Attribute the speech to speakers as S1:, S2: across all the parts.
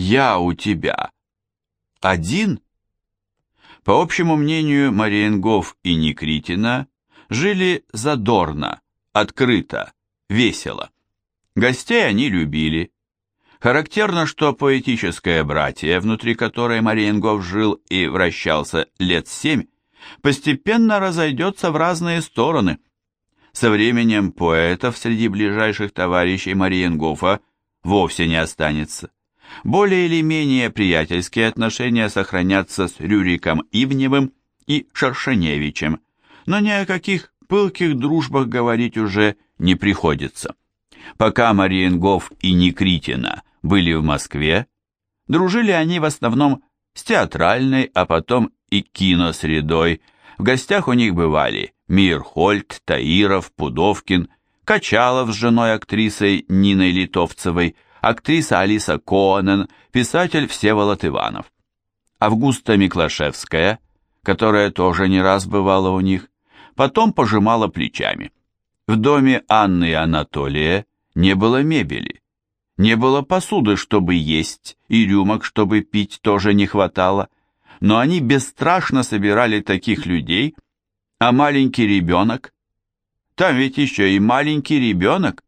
S1: «Я у тебя один?» По общему мнению, Мариенгоф и Никритина жили задорно, открыто, весело. Гостей они любили. Характерно, что поэтическое братье, внутри которой Мариенгоф жил и вращался лет семь, постепенно разойдется в разные стороны. Со временем поэтов среди ближайших товарищей Мариенгофа вовсе не останется. Более или менее приятельские отношения сохранятся с Рюриком Ивневым и Шершеневичем, но ни о каких пылких дружбах говорить уже не приходится. Пока Мариенгоф и Никритина были в Москве, дружили они в основном с театральной, а потом и киносредой. В гостях у них бывали Мирхольд, Таиров, Пудовкин, Качалов с женой актрисой Ниной Литовцевой, актриса Алиса Коанен, писатель Всеволод Иванов. Августа Миклашевская, которая тоже не раз бывала у них, потом пожимала плечами. В доме Анны и Анатолия не было мебели, не было посуды, чтобы есть, и рюмок, чтобы пить, тоже не хватало, но они бесстрашно собирали таких людей, а маленький ребенок? Там ведь еще и маленький ребенок,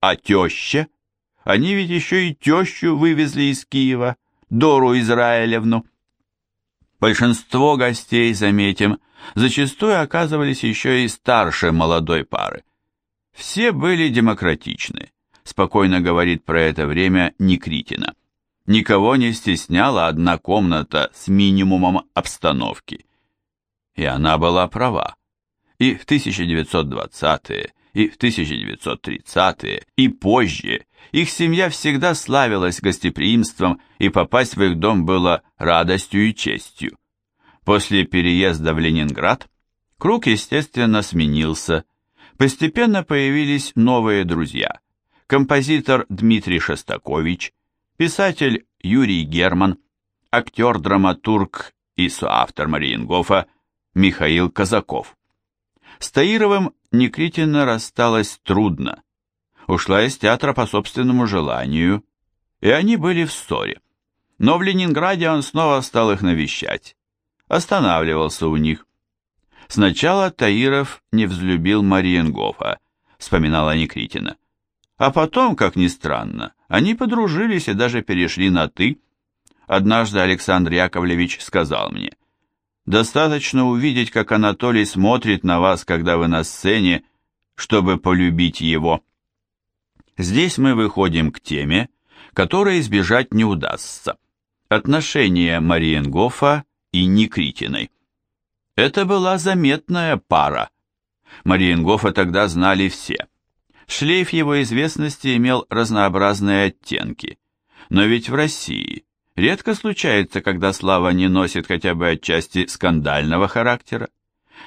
S1: а теща? Они ведь еще и тещу вывезли из Киева, Дору Израилевну. Большинство гостей, заметим, зачастую оказывались еще и старше молодой пары. Все были демократичны, спокойно говорит про это время Никритина. Никого не стесняла одна комната с минимумом обстановки. И она была права. И в 1920-е, и в 1930-е, и позже их семья всегда славилась гостеприимством, и попасть в их дом было радостью и честью. После переезда в Ленинград круг, естественно, сменился. Постепенно появились новые друзья. Композитор Дмитрий Шостакович, писатель Юрий Герман, актер-драматург и соавтор Мариенгофа Михаил Казаков. С Таировым Никритина рассталась трудно. Ушла из театра по собственному желанию, и они были в ссоре. Но в Ленинграде он снова стал их навещать. Останавливался у них. Сначала Таиров не взлюбил Мариенгофа, вспоминала Никритина. А потом, как ни странно, они подружились и даже перешли на «ты». Однажды Александр Яковлевич сказал мне, Достаточно увидеть, как Анатолий смотрит на вас, когда вы на сцене, чтобы полюбить его. Здесь мы выходим к теме, которой избежать не удастся. Отношения Мариенгофа и Никритиной. Это была заметная пара. Мариенгофа тогда знали все. Шлейф его известности имел разнообразные оттенки. Но ведь в России Редко случается, когда слава не носит хотя бы отчасти скандального характера.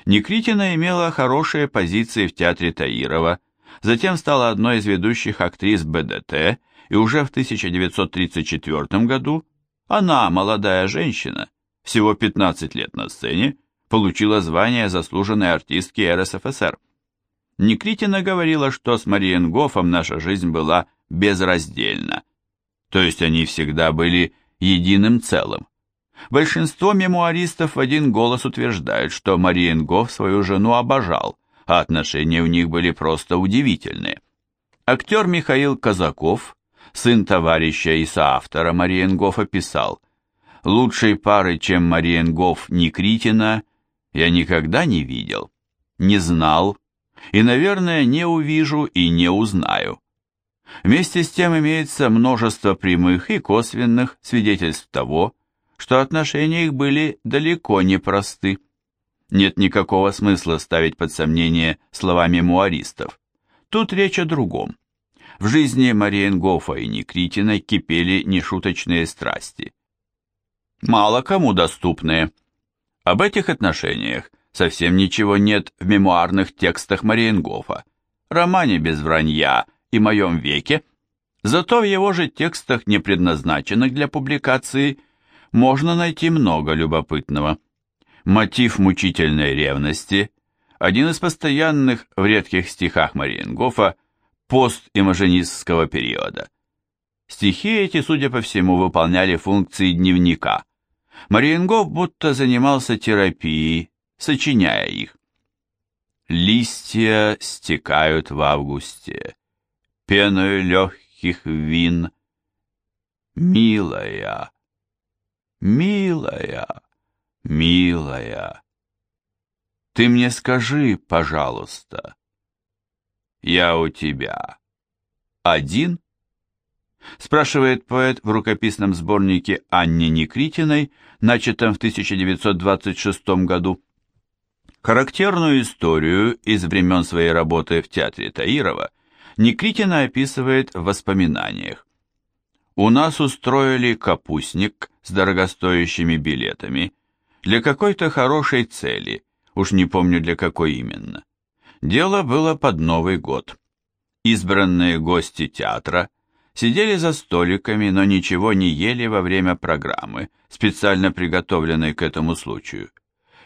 S1: Никритина имела хорошие позиции в театре Таирова, затем стала одной из ведущих актрис БДТ, и уже в 1934 году она, молодая женщина, всего 15 лет на сцене, получила звание заслуженной артистки РСФСР. Никритина говорила, что с Мариенгофом наша жизнь была безраздельна, то есть они всегда были единым целым. Большинство мемуаристов в один голос утверждают, что Мариенгоф свою жену обожал, а отношения у них были просто удивительные. Актер Михаил Казаков, сын товарища и соавтора Мариенгофа, писал, «Лучшей пары, чем Мариенгоф Никритина, я никогда не видел, не знал и, наверное, не увижу и не узнаю. Вместе с тем имеется множество прямых и косвенных свидетельств того, что отношения их были далеко не просты. Нет никакого смысла ставить под сомнение слова мемуаристов. Тут речь о другом. В жизни Мариенгофа и Никритина кипели нешуточные страсти. Мало кому доступные. Об этих отношениях совсем ничего нет в мемуарных текстах Мариенгофа, романе без вранья и моем веке, зато в его же текстах, не предназначенных для публикации, можно найти много любопытного. Мотив мучительной ревности – один из постоянных в редких стихах Мариенгофа пост-имаженистского периода. Стихи эти, судя по всему, выполняли функции дневника. Мариенгоф будто занимался терапией, сочиняя их. Листья стекают в августе, пеною легких вин. Милая, милая, милая, ты мне скажи, пожалуйста, я у тебя один? спрашивает поэт в рукописном сборнике Анни Никритиной, начатом в 1926 году. Характерную историю из времен своей работы в театре Таирова Никритина описывает в воспоминаниях. «У нас устроили капустник с дорогостоящими билетами для какой-то хорошей цели, уж не помню для какой именно. Дело было под Новый год. Избранные гости театра сидели за столиками, но ничего не ели во время программы, специально приготовленной к этому случаю.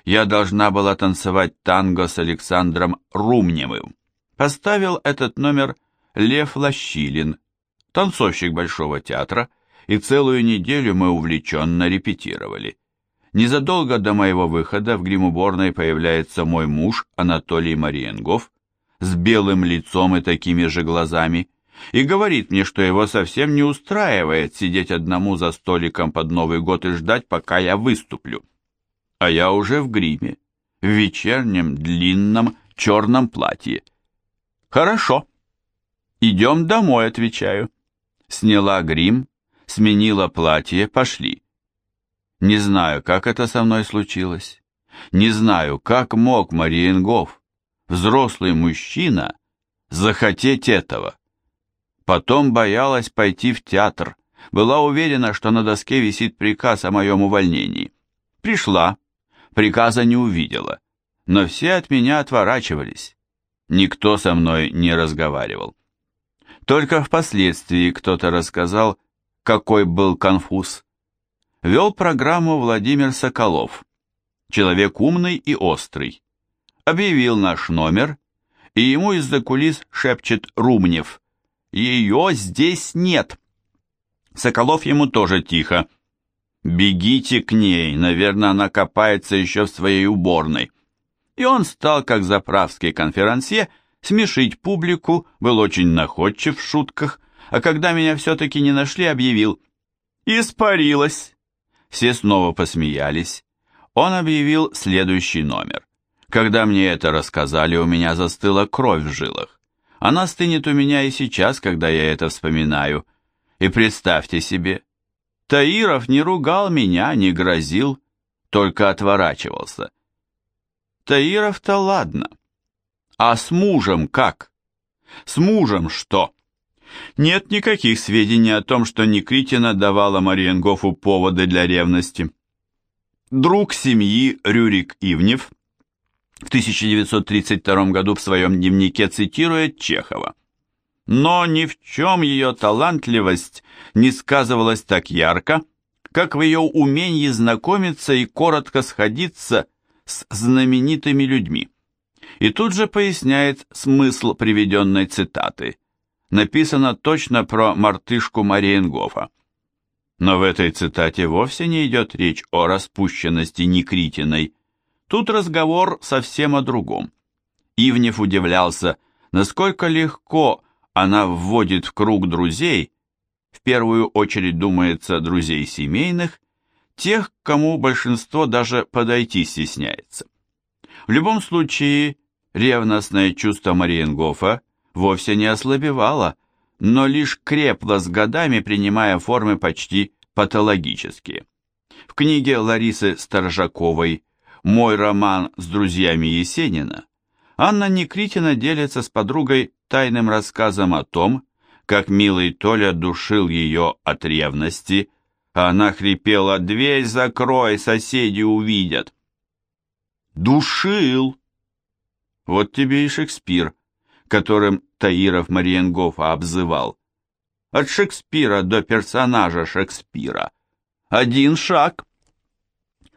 S1: Я должна была танцевать танго с Александром Румневым. Поставил этот номер Лев Лощилин, танцовщик Большого театра, и целую неделю мы увлеченно репетировали. Незадолго до моего выхода в гримуборной появляется мой муж Анатолий Мариенгов с белым лицом и такими же глазами, и говорит мне, что его совсем не устраивает сидеть одному за столиком под Новый год и ждать, пока я выступлю. А я уже в гриме, в вечернем длинном черном платье. Хорошо. Идем домой, отвечаю. Сняла грим, сменила платье, пошли. Не знаю, как это со мной случилось. Не знаю, как мог Мариенгов, взрослый мужчина, захотеть этого. Потом боялась пойти в театр. Была уверена, что на доске висит приказ о моем увольнении. Пришла. Приказа не увидела. Но все от меня отворачивались. Никто со мной не разговаривал. Только впоследствии кто-то рассказал, какой был конфуз. Вел программу Владимир Соколов. Человек умный и острый. Объявил наш номер, и ему из-за кулис шепчет Румнев – ее здесь нет. Соколов ему тоже тихо. Бегите к ней, наверное, она копается еще в своей уборной. И он стал, как заправский конферансье, смешить публику, был очень находчив в шутках, а когда меня все-таки не нашли, объявил «Испарилась». Все снова посмеялись. Он объявил следующий номер. Когда мне это рассказали, у меня застыла кровь в жилах. Она стынет у меня и сейчас, когда я это вспоминаю. И представьте себе, Таиров не ругал меня, не грозил, только отворачивался. Таиров-то ладно. А с мужем как? С мужем что? Нет никаких сведений о том, что Никритина давала Мариенгофу поводы для ревности. Друг семьи Рюрик Ивнев в 1932 году в своем дневнике цитирует Чехова. Но ни в чем ее талантливость не сказывалась так ярко, как в ее умении знакомиться и коротко сходиться с знаменитыми людьми. И тут же поясняет смысл приведенной цитаты. Написано точно про мартышку Мариенгофа. Но в этой цитате вовсе не идет речь о распущенности Никритиной, Тут разговор совсем о другом. Ивнев удивлялся, насколько легко она вводит в круг друзей, в первую очередь думается друзей семейных, тех, кому большинство даже подойти стесняется. В любом случае, ревностное чувство Мариенгофа вовсе не ослабевало, но лишь крепло с годами, принимая формы почти патологические. В книге Ларисы Сторожаковой мой роман с друзьями Есенина, Анна Никритина делится с подругой тайным рассказом о том, как милый Толя душил ее от ревности, она хрипела «Дверь закрой, соседи увидят». «Душил!» Вот тебе и Шекспир, которым Таиров Мариенгофа обзывал. От Шекспира до персонажа Шекспира. Один шаг.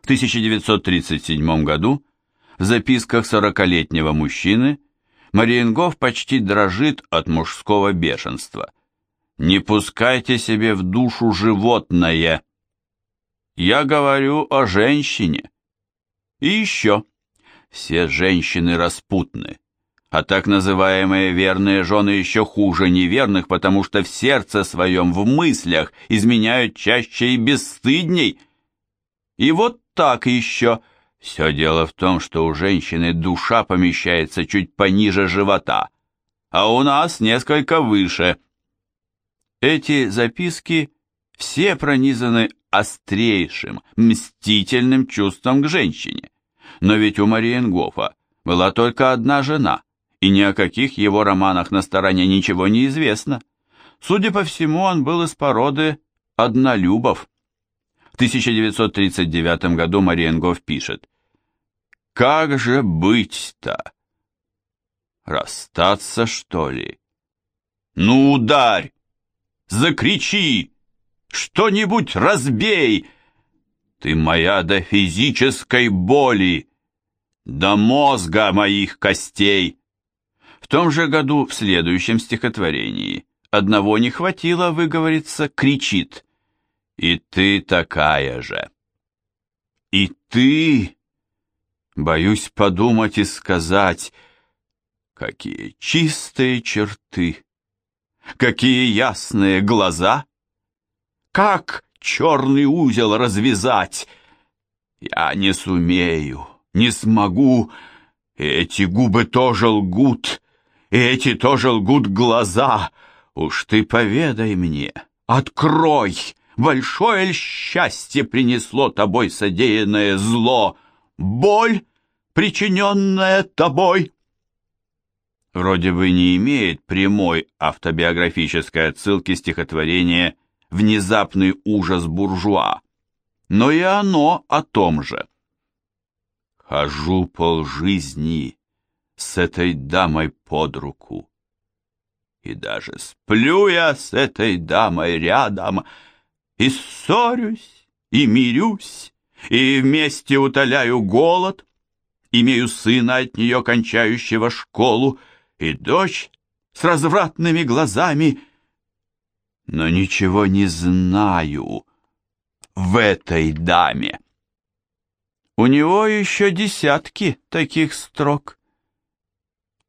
S1: В 1937 году в записках сорокалетнего мужчины Мариенгоф почти дрожит от мужского бешенства. Не пускайте себе в душу животное. Я говорю о женщине. И еще. Все женщины распутны, а так называемые верные жены еще хуже неверных, потому что в сердце своем, в мыслях изменяют чаще и бесстыдней. И вот так еще. Все дело в том, что у женщины душа помещается чуть пониже живота, а у нас несколько выше. Эти записки все пронизаны острейшим, мстительным чувством к женщине. Но ведь у Мариенгофа была только одна жена, и ни о каких его романах на стороне ничего не известно. Судя по всему, он был из породы однолюбов. В 1939 году Мариенгоф пишет «Как же быть-то? Расстаться, что ли? Ну, ударь! Закричи! Что-нибудь разбей! Ты моя до физической боли!» до мозга моих костей. В том же году в следующем стихотворении одного не хватило выговориться, кричит «И ты такая же». «И ты...» Боюсь подумать и сказать, какие чистые черты, какие ясные глаза, как черный узел развязать, я не сумею не смогу. Эти губы тоже лгут, эти тоже лгут глаза. Уж ты поведай мне, открой, большое счастье принесло тобой содеянное зло, боль, причиненная тобой. Вроде бы не имеет прямой автобиографической отсылки стихотворения «Внезапный ужас буржуа», но и оно о том же. Хожу полжизни с этой дамой под руку. И даже сплю я с этой дамой рядом, И ссорюсь, и мирюсь, и вместе утоляю голод, Имею сына от нее, кончающего школу, И дочь с развратными глазами, Но ничего не знаю в этой даме. У него еще десятки таких строк.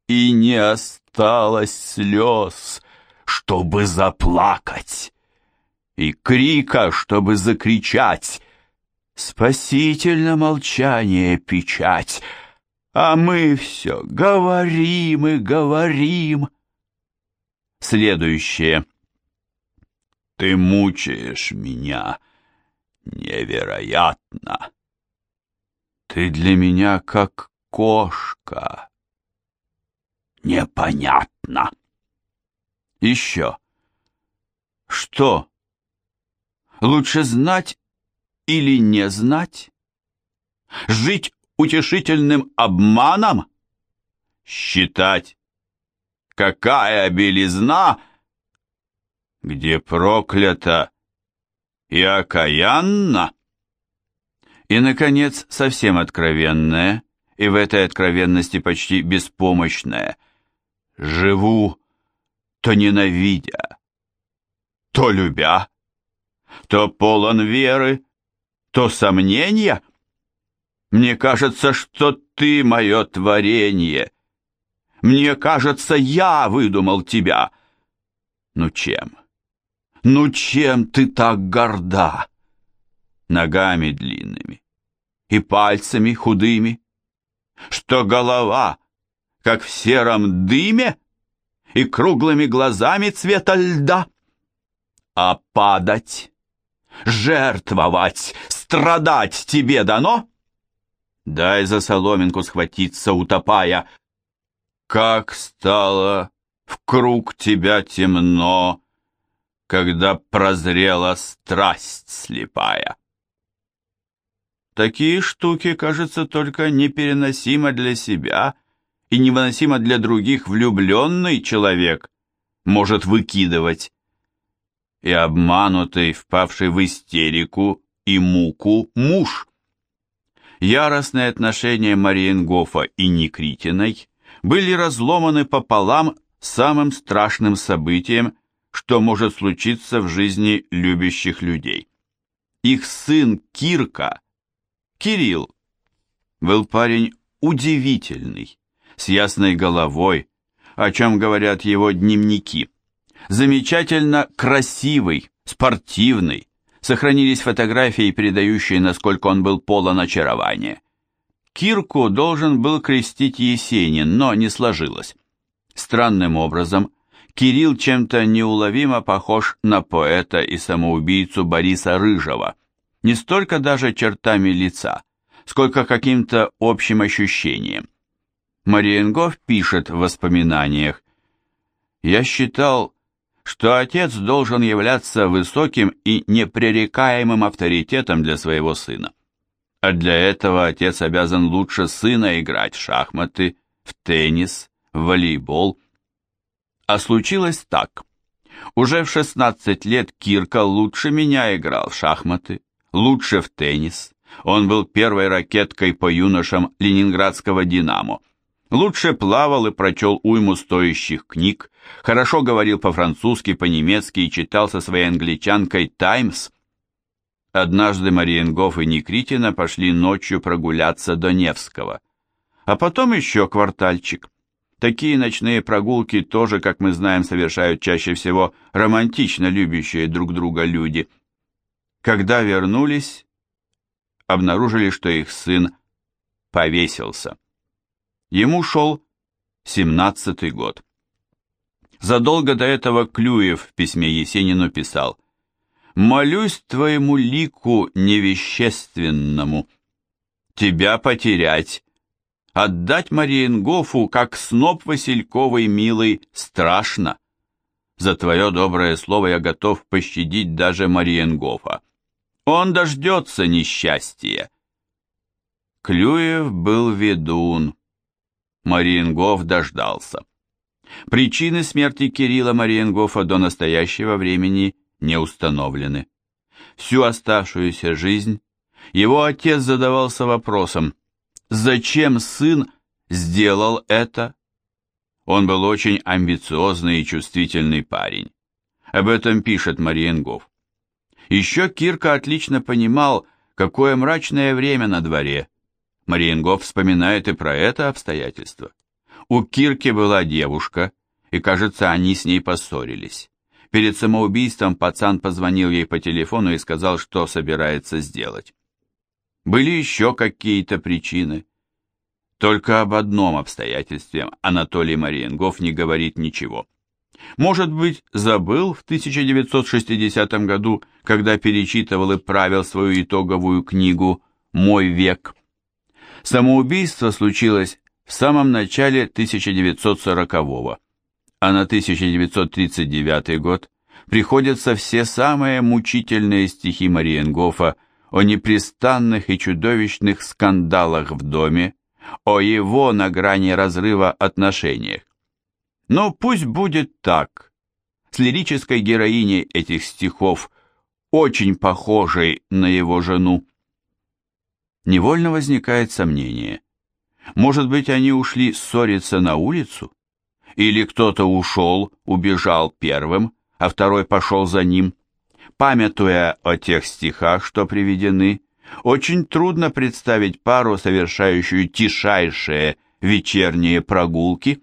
S1: И не осталось слез, чтобы заплакать, и крика, чтобы закричать. Спасительно молчание печать, а мы все говорим и говорим. Следующее. Ты мучаешь меня невероятно. Ты для меня как кошка. Непонятно. Еще. Что? Лучше знать или не знать? Жить утешительным обманом? Считать, какая белизна, где проклято и окаянно? И, наконец, совсем откровенное, и в этой откровенности почти беспомощное. Живу, то ненавидя, то любя, то полон веры, то сомнения. Мне кажется, что ты мое творение. Мне кажется, я выдумал тебя. Ну чем? Ну чем ты так горда? ногами длинными и пальцами худыми, что голова, как в сером дыме, и круглыми глазами цвета льда, а падать, жертвовать, страдать тебе дано? Дай за соломинку схватиться, утопая. Как стало в круг тебя темно, когда прозрела страсть слепая. Такие штуки, кажется, только непереносимо для себя и невыносимо для других влюбленный человек может выкидывать. И обманутый, впавший в истерику и муку муж. Яростные отношения Мариенгофа и Никритиной были разломаны пополам самым страшным событием, что может случиться в жизни любящих людей. Их сын Кирка, Кирилл, был парень удивительный, с ясной головой, о чем говорят его дневники. Замечательно красивый, спортивный, сохранились фотографии, передающие, насколько он был полон очарования. Кирку должен был крестить Есенин, но не сложилось. Странным образом, Кирилл чем-то неуловимо похож на поэта и самоубийцу Бориса Рыжего, не столько даже чертами лица, сколько каким-то общим ощущением. Мариенгоф пишет в воспоминаниях, «Я считал, что отец должен являться высоким и непререкаемым авторитетом для своего сына. А для этого отец обязан лучше сына играть в шахматы, в теннис, в волейбол. А случилось так. Уже в 16 лет Кирка лучше меня играл в шахматы, лучше в теннис. Он был первой ракеткой по юношам ленинградского «Динамо». Лучше плавал и прочел уйму стоящих книг, хорошо говорил по-французски, по-немецки и читал со своей англичанкой «Таймс». Однажды Мариенгоф и Никритина пошли ночью прогуляться до Невского. А потом еще квартальчик. Такие ночные прогулки тоже, как мы знаем, совершают чаще всего романтично любящие друг друга люди. Когда вернулись, обнаружили, что их сын повесился. Ему шел семнадцатый год. Задолго до этого Клюев в письме Есенину писал «Молюсь твоему лику невещественному, тебя потерять, отдать Мариенгофу, как сноп Васильковый милый, страшно. За твое доброе слово я готов пощадить даже Мариенгофа. Он дождется несчастья». Клюев был ведун. Мариенгоф дождался. Причины смерти Кирилла Мариенгофа до настоящего времени не установлены. Всю оставшуюся жизнь его отец задавался вопросом, зачем сын сделал это? Он был очень амбициозный и чувствительный парень. Об этом пишет Мариенгоф. Еще Кирка отлично понимал, какое мрачное время на дворе, Мариенгоф вспоминает и про это обстоятельство. У Кирки была девушка, и, кажется, они с ней поссорились. Перед самоубийством пацан позвонил ей по телефону и сказал, что собирается сделать. Были еще какие-то причины. Только об одном обстоятельстве Анатолий Мариенгоф не говорит ничего. Может быть, забыл в 1960 году, когда перечитывал и правил свою итоговую книгу «Мой век». Самоубийство случилось в самом начале 1940-го, а на 1939 год приходятся все самые мучительные стихи Мариенгофа о непрестанных и чудовищных скандалах в доме, о его на грани разрыва отношениях. Но пусть будет так. С лирической героиней этих стихов, очень похожей на его жену, невольно возникает сомнение. Может быть, они ушли ссориться на улицу? Или кто-то ушел, убежал первым, а второй пошел за ним? Памятуя о тех стихах, что приведены, очень трудно представить пару, совершающую тишайшие вечерние прогулки.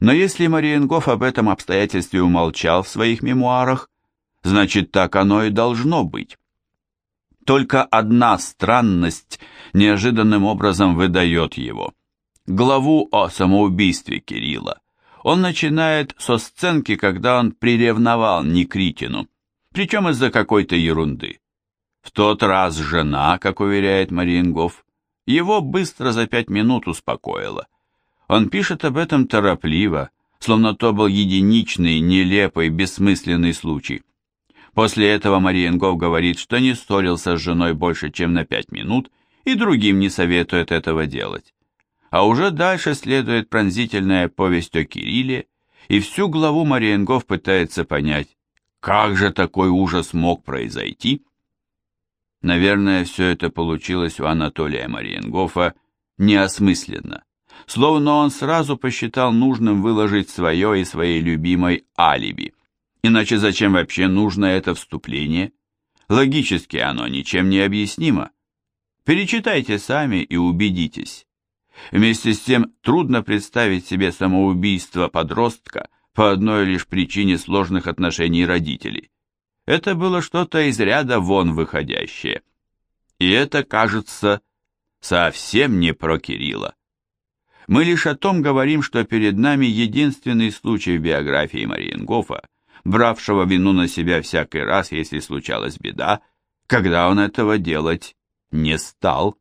S1: Но если Мариенгоф об этом обстоятельстве умолчал в своих мемуарах, значит, так оно и должно быть. Только одна странность неожиданным образом выдает его. Главу о самоубийстве Кирилла. Он начинает со сценки, когда он приревновал Никритину, причем из-за какой-то ерунды. В тот раз жена, как уверяет Мариенгоф, его быстро за пять минут успокоила. Он пишет об этом торопливо, словно то был единичный, нелепый, бессмысленный случай. После этого Мариенгов говорит, что не ссорился с женой больше, чем на пять минут, и другим не советует этого делать. А уже дальше следует пронзительная повесть о Кирилле, и всю главу Мариенгов пытается понять, как же такой ужас мог произойти. Наверное, все это получилось у Анатолия Мариенгофа неосмысленно, словно он сразу посчитал нужным выложить свое и своей любимой алиби. Иначе зачем вообще нужно это вступление? Логически оно ничем не объяснимо. Перечитайте сами и убедитесь. Вместе с тем трудно представить себе самоубийство подростка по одной лишь причине сложных отношений родителей. Это было что-то из ряда вон выходящее. И это, кажется, совсем не про Кирилла. Мы лишь о том говорим, что перед нами единственный случай в биографии Мариенгофа, бравшего вину на себя всякий раз, если случалась беда, когда он этого делать не стал.